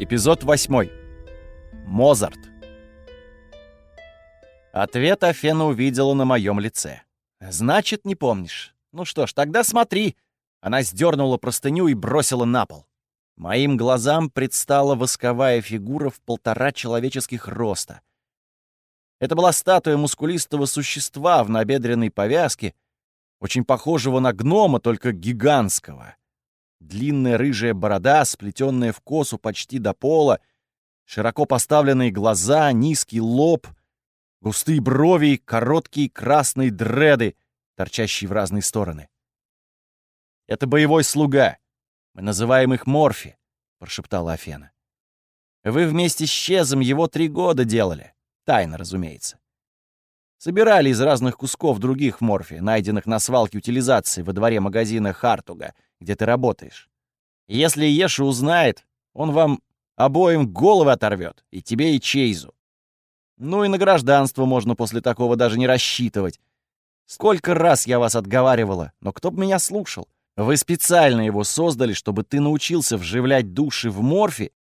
Эпизод 8. Мозарт. Ответ Афена увидела на моем лице. «Значит, не помнишь. Ну что ж, тогда смотри». Она сдернула простыню и бросила на пол. Моим глазам предстала восковая фигура в полтора человеческих роста. Это была статуя мускулистого существа в набедренной повязке, очень похожего на гнома, только гигантского. Длинная рыжая борода, сплетенная в косу почти до пола, широко поставленные глаза, низкий лоб, густые брови, короткие красные дреды, торчащие в разные стороны. «Это боевой слуга. Мы называем их Морфи», — прошептала Афена. «Вы вместе с Чезом его три года делали. Тайно, разумеется. Собирали из разных кусков других морфи, найденных на свалке утилизации во дворе магазина Хартуга, где ты работаешь. Если Еша узнает, он вам обоим головы оторвет, и тебе, и Чейзу. Ну и на гражданство можно после такого даже не рассчитывать. Сколько раз я вас отговаривала, но кто бы меня слушал? Вы специально его создали, чтобы ты научился вживлять души в морфи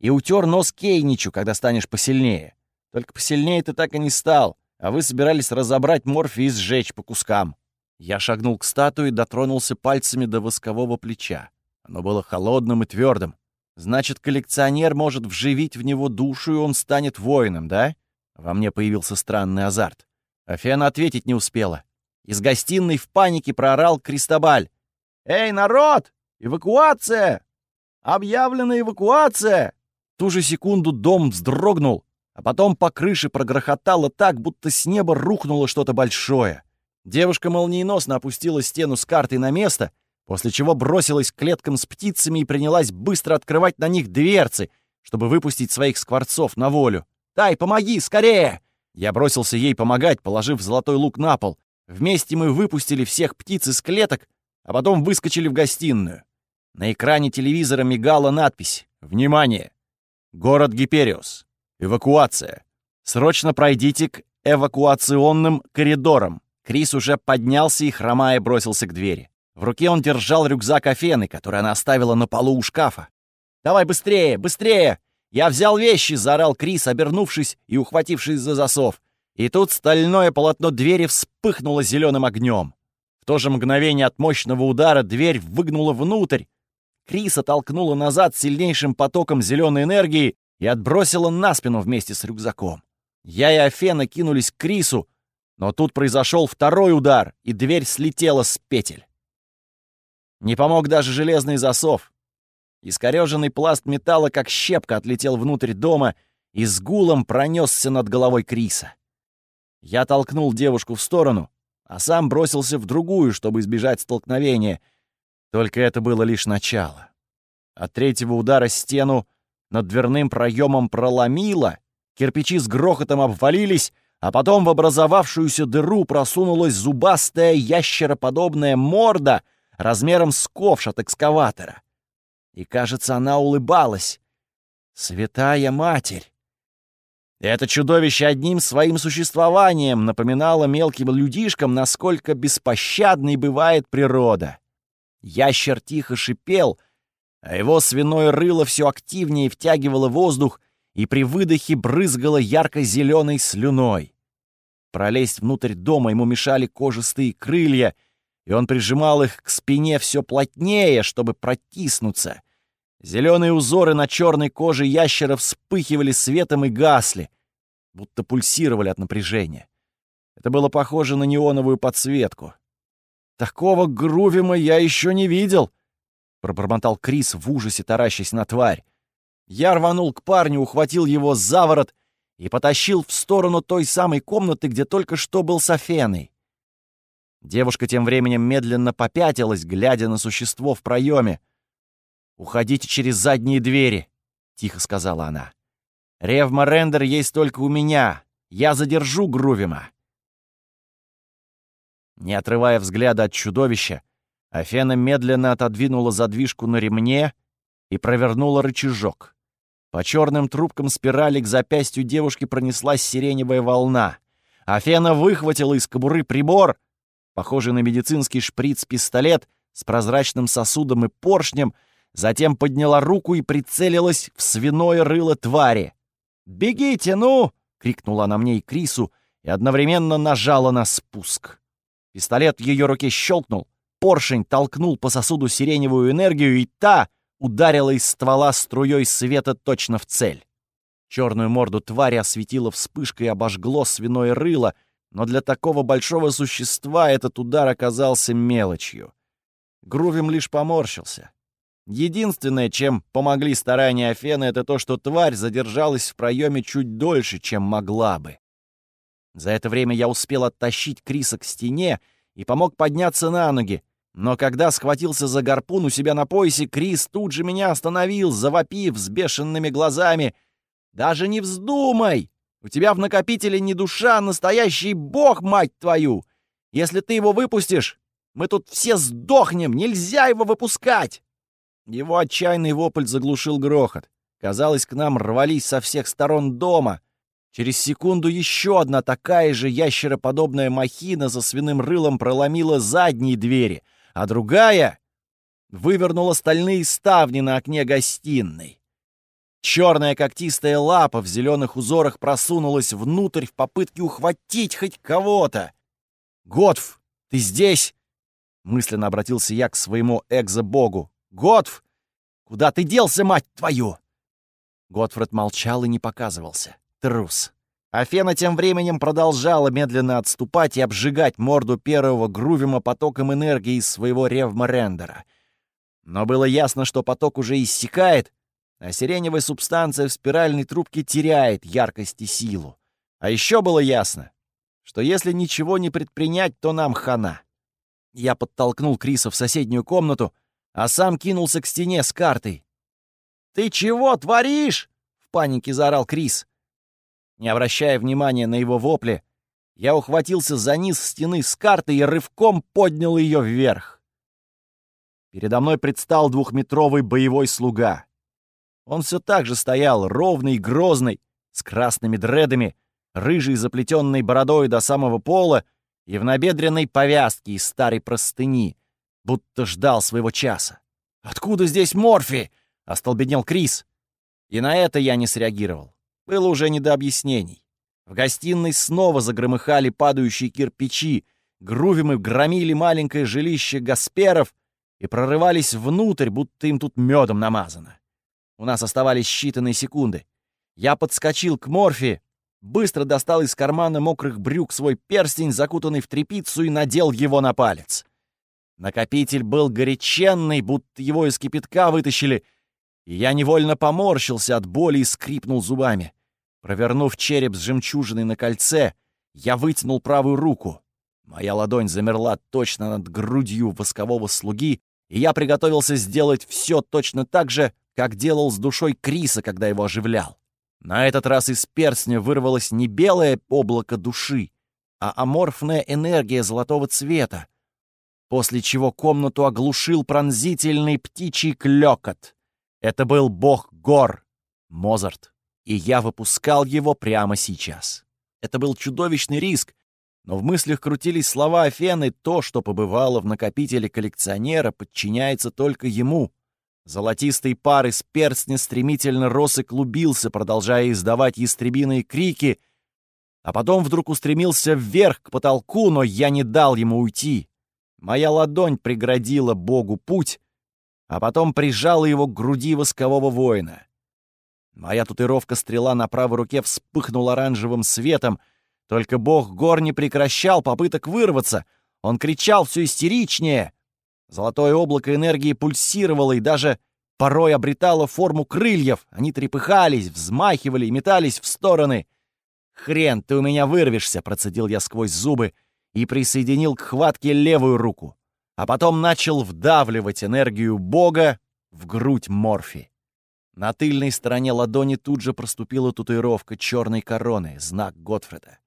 и утер нос Кейничу, когда станешь посильнее. Только посильнее ты так и не стал а вы собирались разобрать морфий и сжечь по кускам. Я шагнул к статуе и дотронулся пальцами до воскового плеча. Оно было холодным и твердым. Значит, коллекционер может вживить в него душу, и он станет воином, да? Во мне появился странный азарт. Афена ответить не успела. Из гостиной в панике проорал Кристобаль. «Эй, народ! Эвакуация! Объявлена эвакуация!» В ту же секунду дом вздрогнул, а потом по крыше прогрохотало так, будто с неба рухнуло что-то большое. Девушка молниеносно опустила стену с картой на место, после чего бросилась к клеткам с птицами и принялась быстро открывать на них дверцы, чтобы выпустить своих скворцов на волю. «Тай, помоги, скорее!» Я бросился ей помогать, положив золотой лук на пол. Вместе мы выпустили всех птиц из клеток, а потом выскочили в гостиную. На экране телевизора мигала надпись «Внимание! Город Гипериус! Эвакуация. Срочно пройдите к эвакуационным коридорам. Крис уже поднялся и, хромая, бросился к двери. В руке он держал рюкзак Афены, который она оставила на полу у шкафа. «Давай быстрее, быстрее!» «Я взял вещи!» — заорал Крис, обернувшись и ухватившись за засов. И тут стальное полотно двери вспыхнуло зеленым огнем. В то же мгновение от мощного удара дверь выгнула внутрь. Криса толкнула назад сильнейшим потоком зеленой энергии, и отбросила на спину вместе с рюкзаком. Я и Афена кинулись к Крису, но тут произошел второй удар, и дверь слетела с петель. Не помог даже железный засов. Искореженный пласт металла, как щепка, отлетел внутрь дома и с гулом пронесся над головой Криса. Я толкнул девушку в сторону, а сам бросился в другую, чтобы избежать столкновения. Только это было лишь начало. От третьего удара стену над дверным проемом проломило, кирпичи с грохотом обвалились, а потом в образовавшуюся дыру просунулась зубастая ящероподобная морда размером с ковш от экскаватора. И, кажется, она улыбалась. Святая Матерь! Это чудовище одним своим существованием напоминало мелким людишкам, насколько беспощадной бывает природа. Ящер тихо шипел — а его свиное рыло все активнее втягивало воздух и при выдохе брызгало ярко-зеленой слюной. Пролезть внутрь дома ему мешали кожистые крылья, и он прижимал их к спине все плотнее, чтобы протиснуться. Зеленые узоры на черной коже ящера вспыхивали светом и гасли, будто пульсировали от напряжения. Это было похоже на неоновую подсветку. Такого грувима я еще не видел — пробормотал Крис в ужасе, таращась на тварь. Я рванул к парню, ухватил его за ворот и потащил в сторону той самой комнаты, где только что был с Афеной. Девушка тем временем медленно попятилась, глядя на существо в проеме. «Уходите через задние двери», — тихо сказала она. «Ревма Рендер есть только у меня. Я задержу Грувима». Не отрывая взгляда от чудовища, Афена медленно отодвинула задвижку на ремне и провернула рычажок. По черным трубкам спирали к запястью девушки пронеслась сиреневая волна. Афена выхватила из кобуры прибор, похожий на медицинский шприц-пистолет с прозрачным сосудом и поршнем, затем подняла руку и прицелилась в свиное рыло твари. «Бегите, ну!» — крикнула она мне и Крису, и одновременно нажала на спуск. Пистолет в ее руке щелкнул, поршень толкнул по сосуду сиреневую энергию, и та ударила из ствола струей света точно в цель. Черную морду твари осветило вспышкой и обожгло свиное рыло, но для такого большого существа этот удар оказался мелочью. Грувим лишь поморщился. Единственное, чем помогли старания Афены, это то, что тварь задержалась в проеме чуть дольше, чем могла бы. За это время я успел оттащить Криса к стене и помог подняться на ноги, но когда схватился за гарпун у себя на поясе, Крис тут же меня остановил, завопив с бешеными глазами. «Даже не вздумай! У тебя в накопителе не душа, а настоящий бог, мать твою! Если ты его выпустишь, мы тут все сдохнем! Нельзя его выпускать!» Его отчаянный вопль заглушил грохот. Казалось, к нам рвались со всех сторон дома. Через секунду еще одна такая же ящероподобная махина за свиным рылом проломила задние двери — а другая вывернула стальные ставни на окне гостиной. Черная когтистая лапа в зеленых узорах просунулась внутрь в попытке ухватить хоть кого-то. «Готф, ты здесь?» — мысленно обратился я к своему экзо-богу. «Готф, куда ты делся, мать твою?» Готфред молчал и не показывался. Трус. Афена тем временем продолжала медленно отступать и обжигать морду первого Грувима потоком энергии из своего ревморендера. Но было ясно, что поток уже иссякает, а сиреневая субстанция в спиральной трубке теряет яркость и силу. А еще было ясно, что если ничего не предпринять, то нам хана. Я подтолкнул Криса в соседнюю комнату, а сам кинулся к стене с картой. «Ты чего творишь?» — в панике заорал Крис. Не обращая внимания на его вопли, я ухватился за низ стены с картой и рывком поднял ее вверх. Передо мной предстал двухметровый боевой слуга. Он все так же стоял, ровный и грозный, с красными дредами, рыжей заплетенной бородой до самого пола и в набедренной повязке из старой простыни, будто ждал своего часа. «Откуда здесь Морфи?» — остолбенел Крис. И на это я не среагировал. Было уже не до объяснений. В гостиной снова загромыхали падающие кирпичи, грувимы громили маленькое жилище Гасперов и прорывались внутрь, будто им тут медом намазано. У нас оставались считанные секунды. Я подскочил к Морфи, быстро достал из кармана мокрых брюк свой перстень, закутанный в тряпицу, и надел его на палец. Накопитель был горяченный, будто его из кипятка вытащили, и я невольно поморщился от боли и скрипнул зубами. Провернув череп с жемчужиной на кольце, я вытянул правую руку. Моя ладонь замерла точно над грудью воскового слуги, и я приготовился сделать все точно так же, как делал с душой Криса, когда его оживлял. На этот раз из перстня вырвалось не белое облако души, а аморфная энергия золотого цвета, после чего комнату оглушил пронзительный птичий клёкот. Это был бог гор, Мозарт, и я выпускал его прямо сейчас. Это был чудовищный риск, но в мыслях крутились слова Афены, то, что побывало в накопителе коллекционера, подчиняется только ему. Золотистый пар из перстня стремительно рос и клубился, продолжая издавать ястребиные крики, а потом вдруг устремился вверх к потолку, но я не дал ему уйти. Моя ладонь преградила Богу путь, а потом прижала его к груди воскового воина. Моя татуировка стрела на правой руке вспыхнула оранжевым светом, только бог гор не прекращал попыток вырваться. Он кричал все истеричнее. Золотое облако энергии пульсировало и даже порой обретало форму крыльев. Они трепыхались, взмахивали и метались в стороны. «Хрен, ты у меня вырвешься!» — процедил я сквозь зубы и присоединил к хватке левую руку а потом начал вдавливать энергию Бога в грудь Морфи. На тыльной стороне ладони тут же проступила татуировка черной короны, знак Готфреда.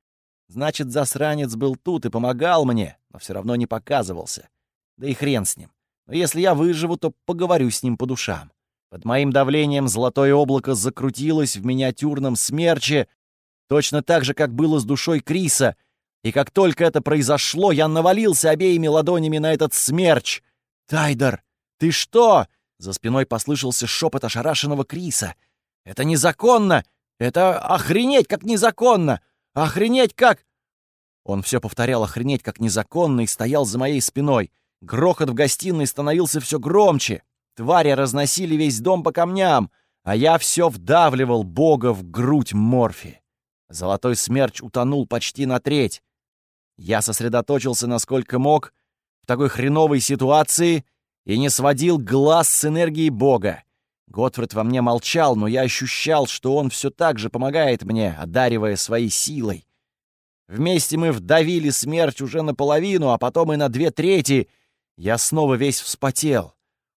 Значит, засранец был тут и помогал мне, но все равно не показывался. Да и хрен с ним. Но если я выживу, то поговорю с ним по душам. Под моим давлением золотое облако закрутилось в миниатюрном смерче, точно так же, как было с душой Криса — и как только это произошло, я навалился обеими ладонями на этот смерч. «Тайдер, ты что?» За спиной послышался шепот ошарашенного Криса. «Это незаконно! Это охренеть как незаконно! Охренеть как...» Он все повторял «охренеть как незаконно» и стоял за моей спиной. Грохот в гостиной становился все громче. Твари разносили весь дом по камням, а я все вдавливал Бога в грудь Морфи. Золотой смерч утонул почти на треть. Я сосредоточился насколько мог в такой хреновой ситуации и не сводил глаз с энергии Бога. Готфред во мне молчал, но я ощущал, что он все так же помогает мне, одаривая своей силой. Вместе мы вдавили смерть уже наполовину, а потом и на две трети. Я снова весь вспотел.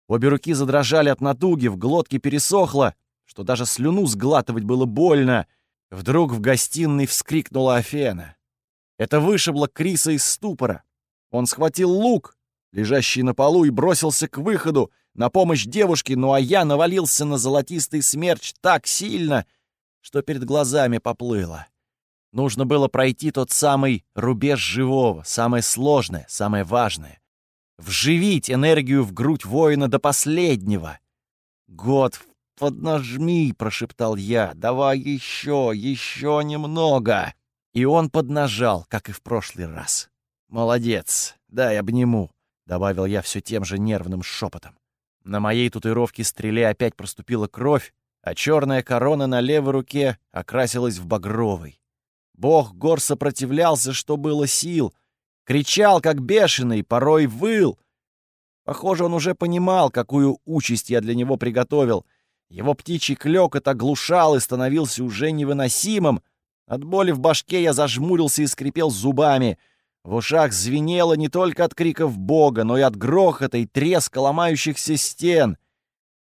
Обе руки задрожали от натуги, в глотке пересохло, что даже слюну сглатывать было больно. Вдруг в гостиной вскрикнула Афена. Это вышибло Криса из ступора. Он схватил лук, лежащий на полу, и бросился к выходу на помощь девушке, ну а я навалился на золотистый смерч так сильно, что перед глазами поплыло. Нужно было пройти тот самый рубеж живого, самое сложное, самое важное вживить энергию в грудь воина до последнего. «Год, поднажми!» — прошептал я. «Давай еще, еще немного!» И он поднажал, как и в прошлый раз. «Молодец! Дай обниму!» — добавил я все тем же нервным шепотом. На моей татуировке стреле опять проступила кровь, а черная корона на левой руке окрасилась в багровый. Бог гор сопротивлялся, что было сил, кричал, как бешеный, порой выл. Похоже, он уже понимал, какую участь я для него приготовил. Его птичий клёкот оглушал и становился уже невыносимым. От боли в башке я зажмурился и скрипел зубами. В ушах звенело не только от криков Бога, но и от грохота и треска ломающихся стен.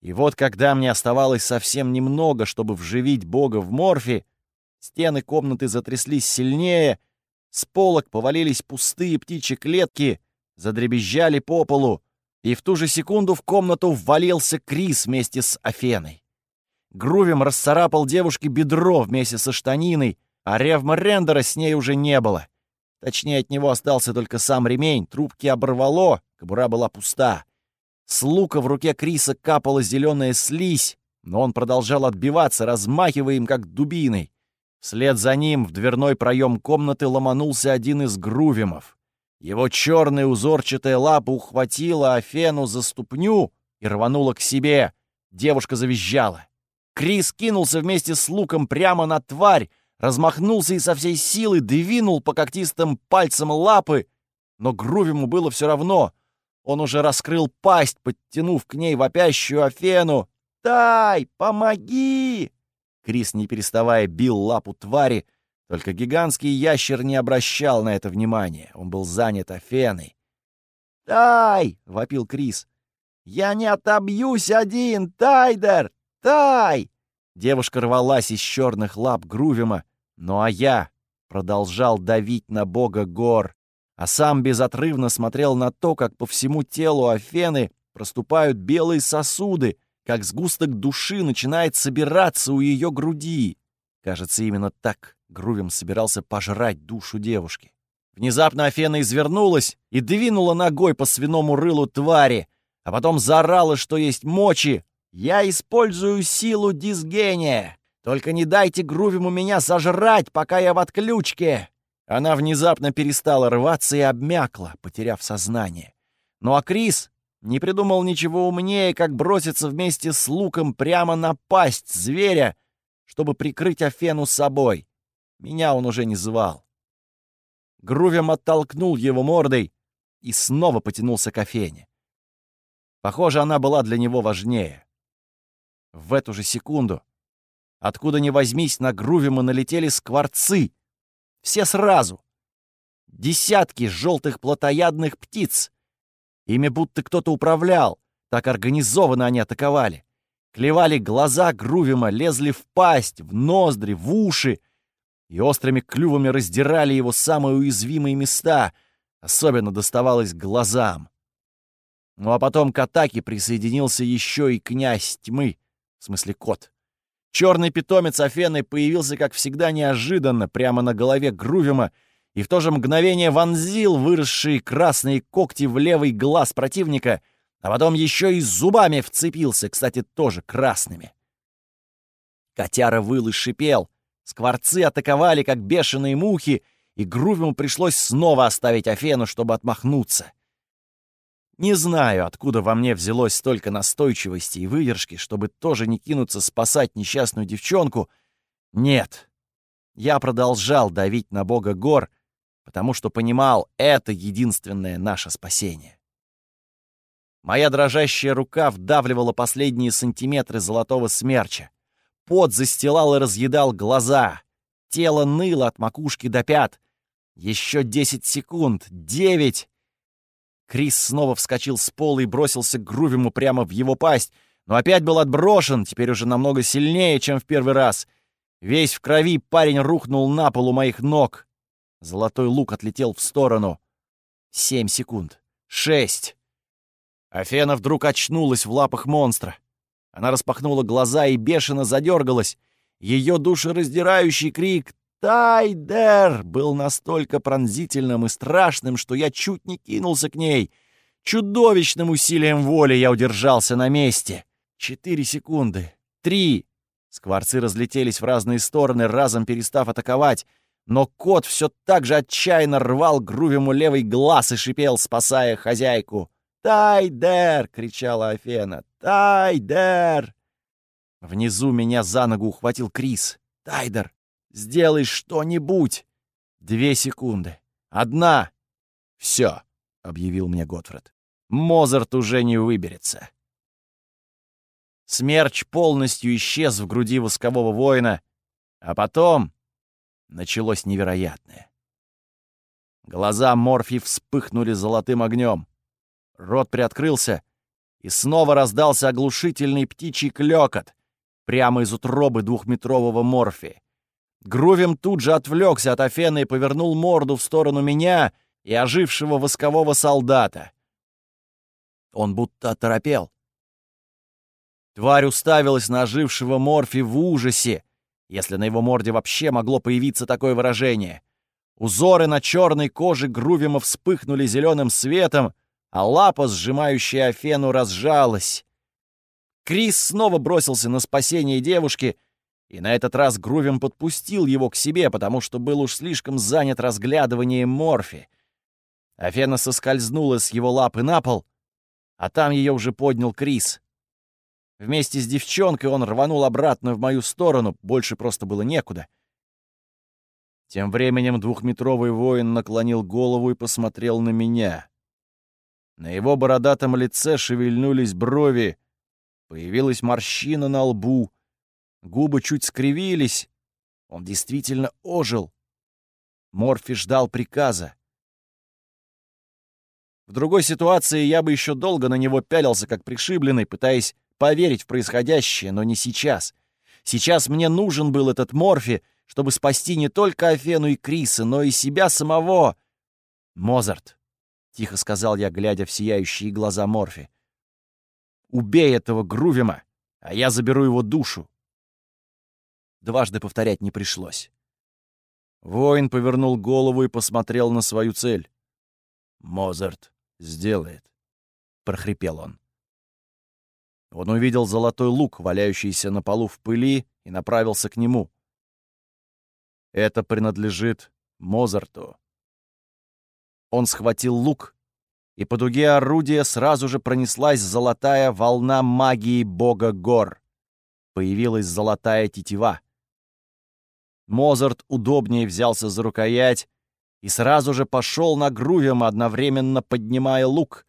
И вот когда мне оставалось совсем немного, чтобы вживить Бога в морфи, стены комнаты затряслись сильнее — с полок повалились пустые птичьи клетки, задребезжали по полу, и в ту же секунду в комнату ввалился Крис вместе с Афеной. Грувем расцарапал девушке бедро вместе со штаниной, а Ревма Рендера с ней уже не было. Точнее, от него остался только сам ремень, трубки оборвало, кобура была пуста. С лука в руке Криса капала зеленая слизь, но он продолжал отбиваться, размахивая им как дубиной. Вслед за ним в дверной проем комнаты ломанулся один из грувимов. Его черная узорчатая лапа ухватила Афену за ступню и рванула к себе. Девушка завизжала. Крис кинулся вместе с луком прямо на тварь, размахнулся и со всей силы двинул по когтистым пальцам лапы, но Грувиму было все равно. Он уже раскрыл пасть, подтянув к ней вопящую Афену. «Тай, помоги!» Крис, не переставая, бил лапу твари, только гигантский ящер не обращал на это внимания. Он был занят Афеной. «Тай!» — вопил Крис. «Я не отобьюсь один, Тайдер! Тай!» Девушка рвалась из черных лап Грувима, ну а я продолжал давить на бога гор, а сам безотрывно смотрел на то, как по всему телу Афены проступают белые сосуды, как сгусток души начинает собираться у ее груди. Кажется, именно так Грувим собирался пожрать душу девушки. Внезапно Афена извернулась и двинула ногой по свиному рылу твари, а потом заорала, что есть мочи. «Я использую силу дисгения! Только не дайте Грувиму меня сожрать, пока я в отключке!» Она внезапно перестала рваться и обмякла, потеряв сознание. Ну а Крис не придумал ничего умнее, как броситься вместе с луком прямо на пасть зверя, чтобы прикрыть Афену собой. Меня он уже не звал. Грувем оттолкнул его мордой и снова потянулся к Афене. Похоже, она была для него важнее. В эту же секунду, откуда ни возьмись, на Грувема налетели скворцы. Все сразу. Десятки желтых плотоядных птиц — Ими будто кто-то управлял. Так организованно они атаковали. Клевали глаза Грувима, лезли в пасть, в ноздри, в уши. И острыми клювами раздирали его самые уязвимые места. Особенно доставалось глазам. Ну а потом к атаке присоединился еще и князь тьмы, в смысле кот. Черный питомец Афены появился, как всегда, неожиданно, прямо на голове Грувима, и в то же мгновение вонзил выросшие красные когти в левый глаз противника, а потом еще и зубами вцепился, кстати, тоже красными. Котяра выл и шипел, скворцы атаковали, как бешеные мухи, и Грувиму пришлось снова оставить Афену, чтобы отмахнуться. Не знаю, откуда во мне взялось столько настойчивости и выдержки, чтобы тоже не кинуться спасать несчастную девчонку. Нет. Я продолжал давить на бога гор, потому что понимал, это единственное наше спасение. Моя дрожащая рука вдавливала последние сантиметры золотого смерча. Пот застилал и разъедал глаза. Тело ныло от макушки до пят. Еще десять секунд. Девять. Крис снова вскочил с пола и бросился к Грувиму прямо в его пасть, но опять был отброшен, теперь уже намного сильнее, чем в первый раз. Весь в крови парень рухнул на пол у моих ног. Золотой лук отлетел в сторону. Семь секунд. Шесть. Афена вдруг очнулась в лапах монстра. Она распахнула глаза и бешено задергалась. Ее душераздирающий крик «Тайдер!» был настолько пронзительным и страшным, что я чуть не кинулся к ней. Чудовищным усилием воли я удержался на месте. Четыре секунды. Три. Скворцы разлетелись в разные стороны, разом перестав атаковать. Но кот все так же отчаянно рвал Грувиму левый глаз и шипел, спасая хозяйку. «Тайдер!» — кричала Афена. «Тайдер!» Внизу меня за ногу ухватил Крис. «Тайдер, сделай что-нибудь!» Две секунды. Одна. «Все», — объявил мне Готфред. «Мозарт уже не выберется». Смерч полностью исчез в груди воскового воина, а потом началось невероятное. Глаза Морфи вспыхнули золотым огнем. Рот приоткрылся, и снова раздался оглушительный птичий клёкот прямо из утробы двухметрового морфи. Грувим тут же отвлекся от Афены и повернул морду в сторону меня и ожившего воскового солдата. Он будто оторопел. Тварь уставилась на ожившего морфи в ужасе, если на его морде вообще могло появиться такое выражение. Узоры на черной коже Грувима вспыхнули зеленым светом, а лапа, сжимающая Афену, разжалась. Крис снова бросился на спасение девушки, и на этот раз Грувим подпустил его к себе, потому что был уж слишком занят разглядыванием Морфи. Афена соскользнула с его лапы на пол, а там ее уже поднял Крис. Вместе с девчонкой он рванул обратно в мою сторону, больше просто было некуда. Тем временем двухметровый воин наклонил голову и посмотрел на меня. На его бородатом лице шевельнулись брови, появилась морщина на лбу, губы чуть скривились. Он действительно ожил. Морфи ждал приказа. В другой ситуации я бы еще долго на него пялился, как пришибленный, пытаясь поверить в происходящее, но не сейчас. Сейчас мне нужен был этот Морфи, чтобы спасти не только Афену и Криса, но и себя самого. Мозарт. — тихо сказал я, глядя в сияющие глаза Морфи. «Убей этого Грувима, а я заберу его душу». Дважды повторять не пришлось. Воин повернул голову и посмотрел на свою цель. «Мозарт сделает», — прохрипел он. Он увидел золотой лук, валяющийся на полу в пыли, и направился к нему. «Это принадлежит Мозарту», он схватил лук, и по дуге орудия сразу же пронеслась золотая волна магии бога гор. Появилась золотая тетива. Мозарт удобнее взялся за рукоять и сразу же пошел на грувем, одновременно поднимая лук.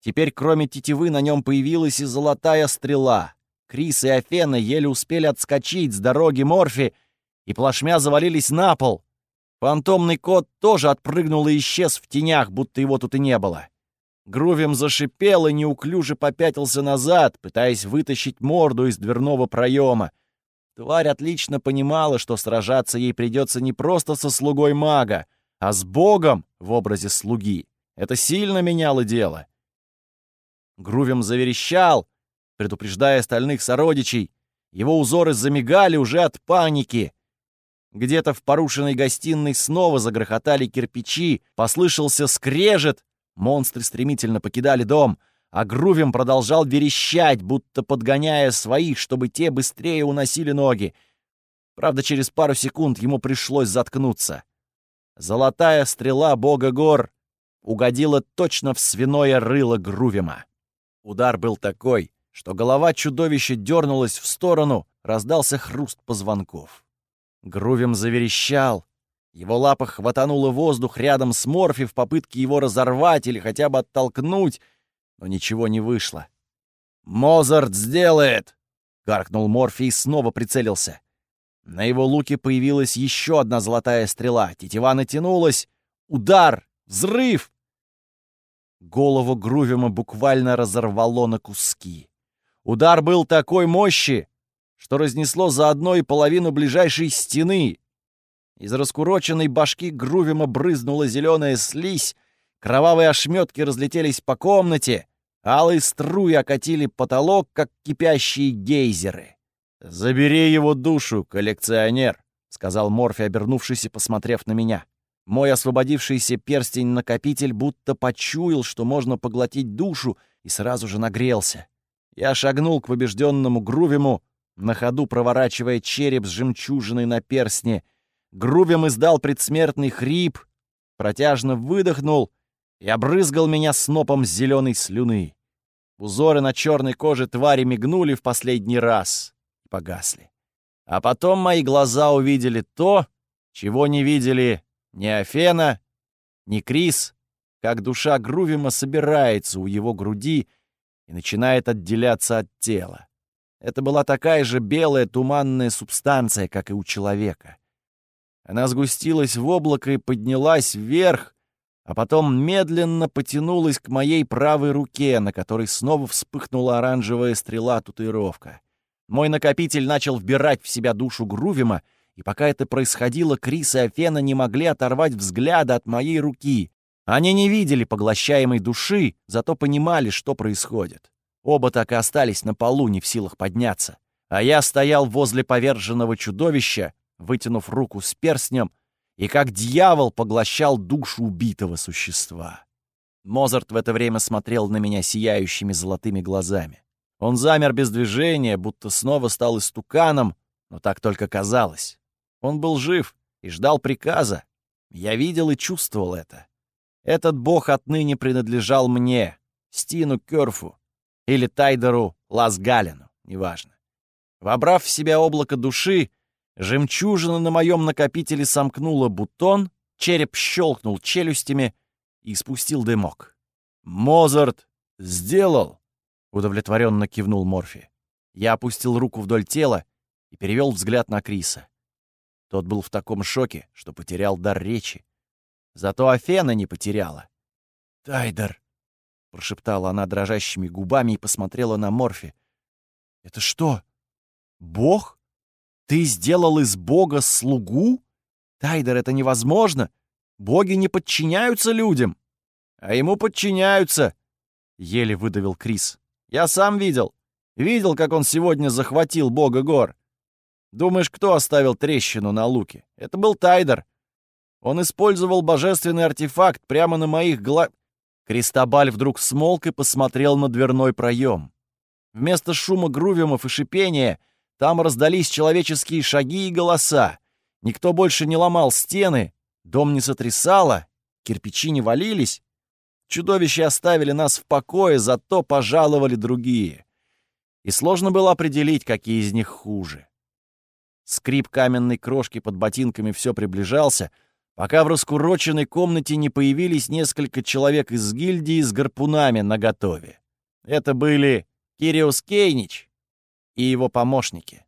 Теперь кроме тетивы на нем появилась и золотая стрела. Крис и Афена еле успели отскочить с дороги Морфи и плашмя завалились на пол — Фантомный кот тоже отпрыгнул и исчез в тенях, будто его тут и не было. Грувим зашипел и неуклюже попятился назад, пытаясь вытащить морду из дверного проема. Тварь отлично понимала, что сражаться ей придется не просто со слугой мага, а с богом в образе слуги. Это сильно меняло дело. Грувим заверещал, предупреждая остальных сородичей. Его узоры замигали уже от паники — где-то в порушенной гостиной снова загрохотали кирпичи, послышался скрежет. Монстры стремительно покидали дом, а Грувим продолжал верещать, будто подгоняя своих, чтобы те быстрее уносили ноги. Правда, через пару секунд ему пришлось заткнуться. Золотая стрела бога гор угодила точно в свиное рыло Грувима. Удар был такой, что голова чудовища дернулась в сторону, раздался хруст позвонков. Грувим заверещал. Его лапа хватанула воздух рядом с Морфи в попытке его разорвать или хотя бы оттолкнуть, но ничего не вышло. «Мозарт сделает!» — гаркнул Морфи и снова прицелился. На его луке появилась еще одна золотая стрела. Тетива натянулась. Удар! Взрыв! Голову Грувима буквально разорвало на куски. Удар был такой мощи, что разнесло заодно и половину ближайшей стены. Из раскуроченной башки Грувима брызнула зеленая слизь, кровавые ошметки разлетелись по комнате, алые струи окатили потолок, как кипящие гейзеры. «Забери его душу, коллекционер», — сказал Морфи, обернувшись и посмотрев на меня. Мой освободившийся перстень-накопитель будто почуял, что можно поглотить душу, и сразу же нагрелся. Я шагнул к побежденному Грувиму, на ходу проворачивая череп с жемчужиной на перстне. Грувим издал предсмертный хрип, протяжно выдохнул и обрызгал меня снопом зеленой слюны. Узоры на черной коже твари мигнули в последний раз и погасли. А потом мои глаза увидели то, чего не видели ни Афена, ни Крис, как душа Грувима собирается у его груди и начинает отделяться от тела. Это была такая же белая туманная субстанция, как и у человека. Она сгустилась в облако и поднялась вверх, а потом медленно потянулась к моей правой руке, на которой снова вспыхнула оранжевая стрела-татуировка. Мой накопитель начал вбирать в себя душу Грувима, и пока это происходило, Крис и Афена не могли оторвать взгляда от моей руки. Они не видели поглощаемой души, зато понимали, что происходит. Оба так и остались на полу, не в силах подняться. А я стоял возле поверженного чудовища, вытянув руку с перстнем, и как дьявол поглощал душу убитого существа. Мозарт в это время смотрел на меня сияющими золотыми глазами. Он замер без движения, будто снова стал истуканом, но так только казалось. Он был жив и ждал приказа. Я видел и чувствовал это. Этот бог отныне принадлежал мне, Стину Кёрфу, или Тайдеру Ласгалину, неважно. Вобрав в себя облако души, жемчужина на моем накопителе сомкнула бутон, череп щелкнул челюстями и спустил дымок. «Мозарт сделал!» — удовлетворенно кивнул Морфи. Я опустил руку вдоль тела и перевел взгляд на Криса. Тот был в таком шоке, что потерял дар речи. Зато Афена не потеряла. «Тайдер!» — прошептала она дрожащими губами и посмотрела на Морфи. «Это что? Бог? Ты сделал из Бога слугу? Тайдер, это невозможно! Боги не подчиняются людям!» «А ему подчиняются!» — еле выдавил Крис. «Я сам видел. Видел, как он сегодня захватил Бога гор. Думаешь, кто оставил трещину на луке? Это был Тайдер. Он использовал божественный артефакт прямо на моих глазах. Кристобаль вдруг смолк и посмотрел на дверной проем. Вместо шума грувимов и шипения там раздались человеческие шаги и голоса. Никто больше не ломал стены, дом не сотрясало, кирпичи не валились. Чудовища оставили нас в покое, зато пожаловали другие. И сложно было определить, какие из них хуже. Скрип каменной крошки под ботинками все приближался — пока в раскуроченной комнате не появились несколько человек из гильдии с гарпунами наготове. Это были Кириус Кейнич и его помощники.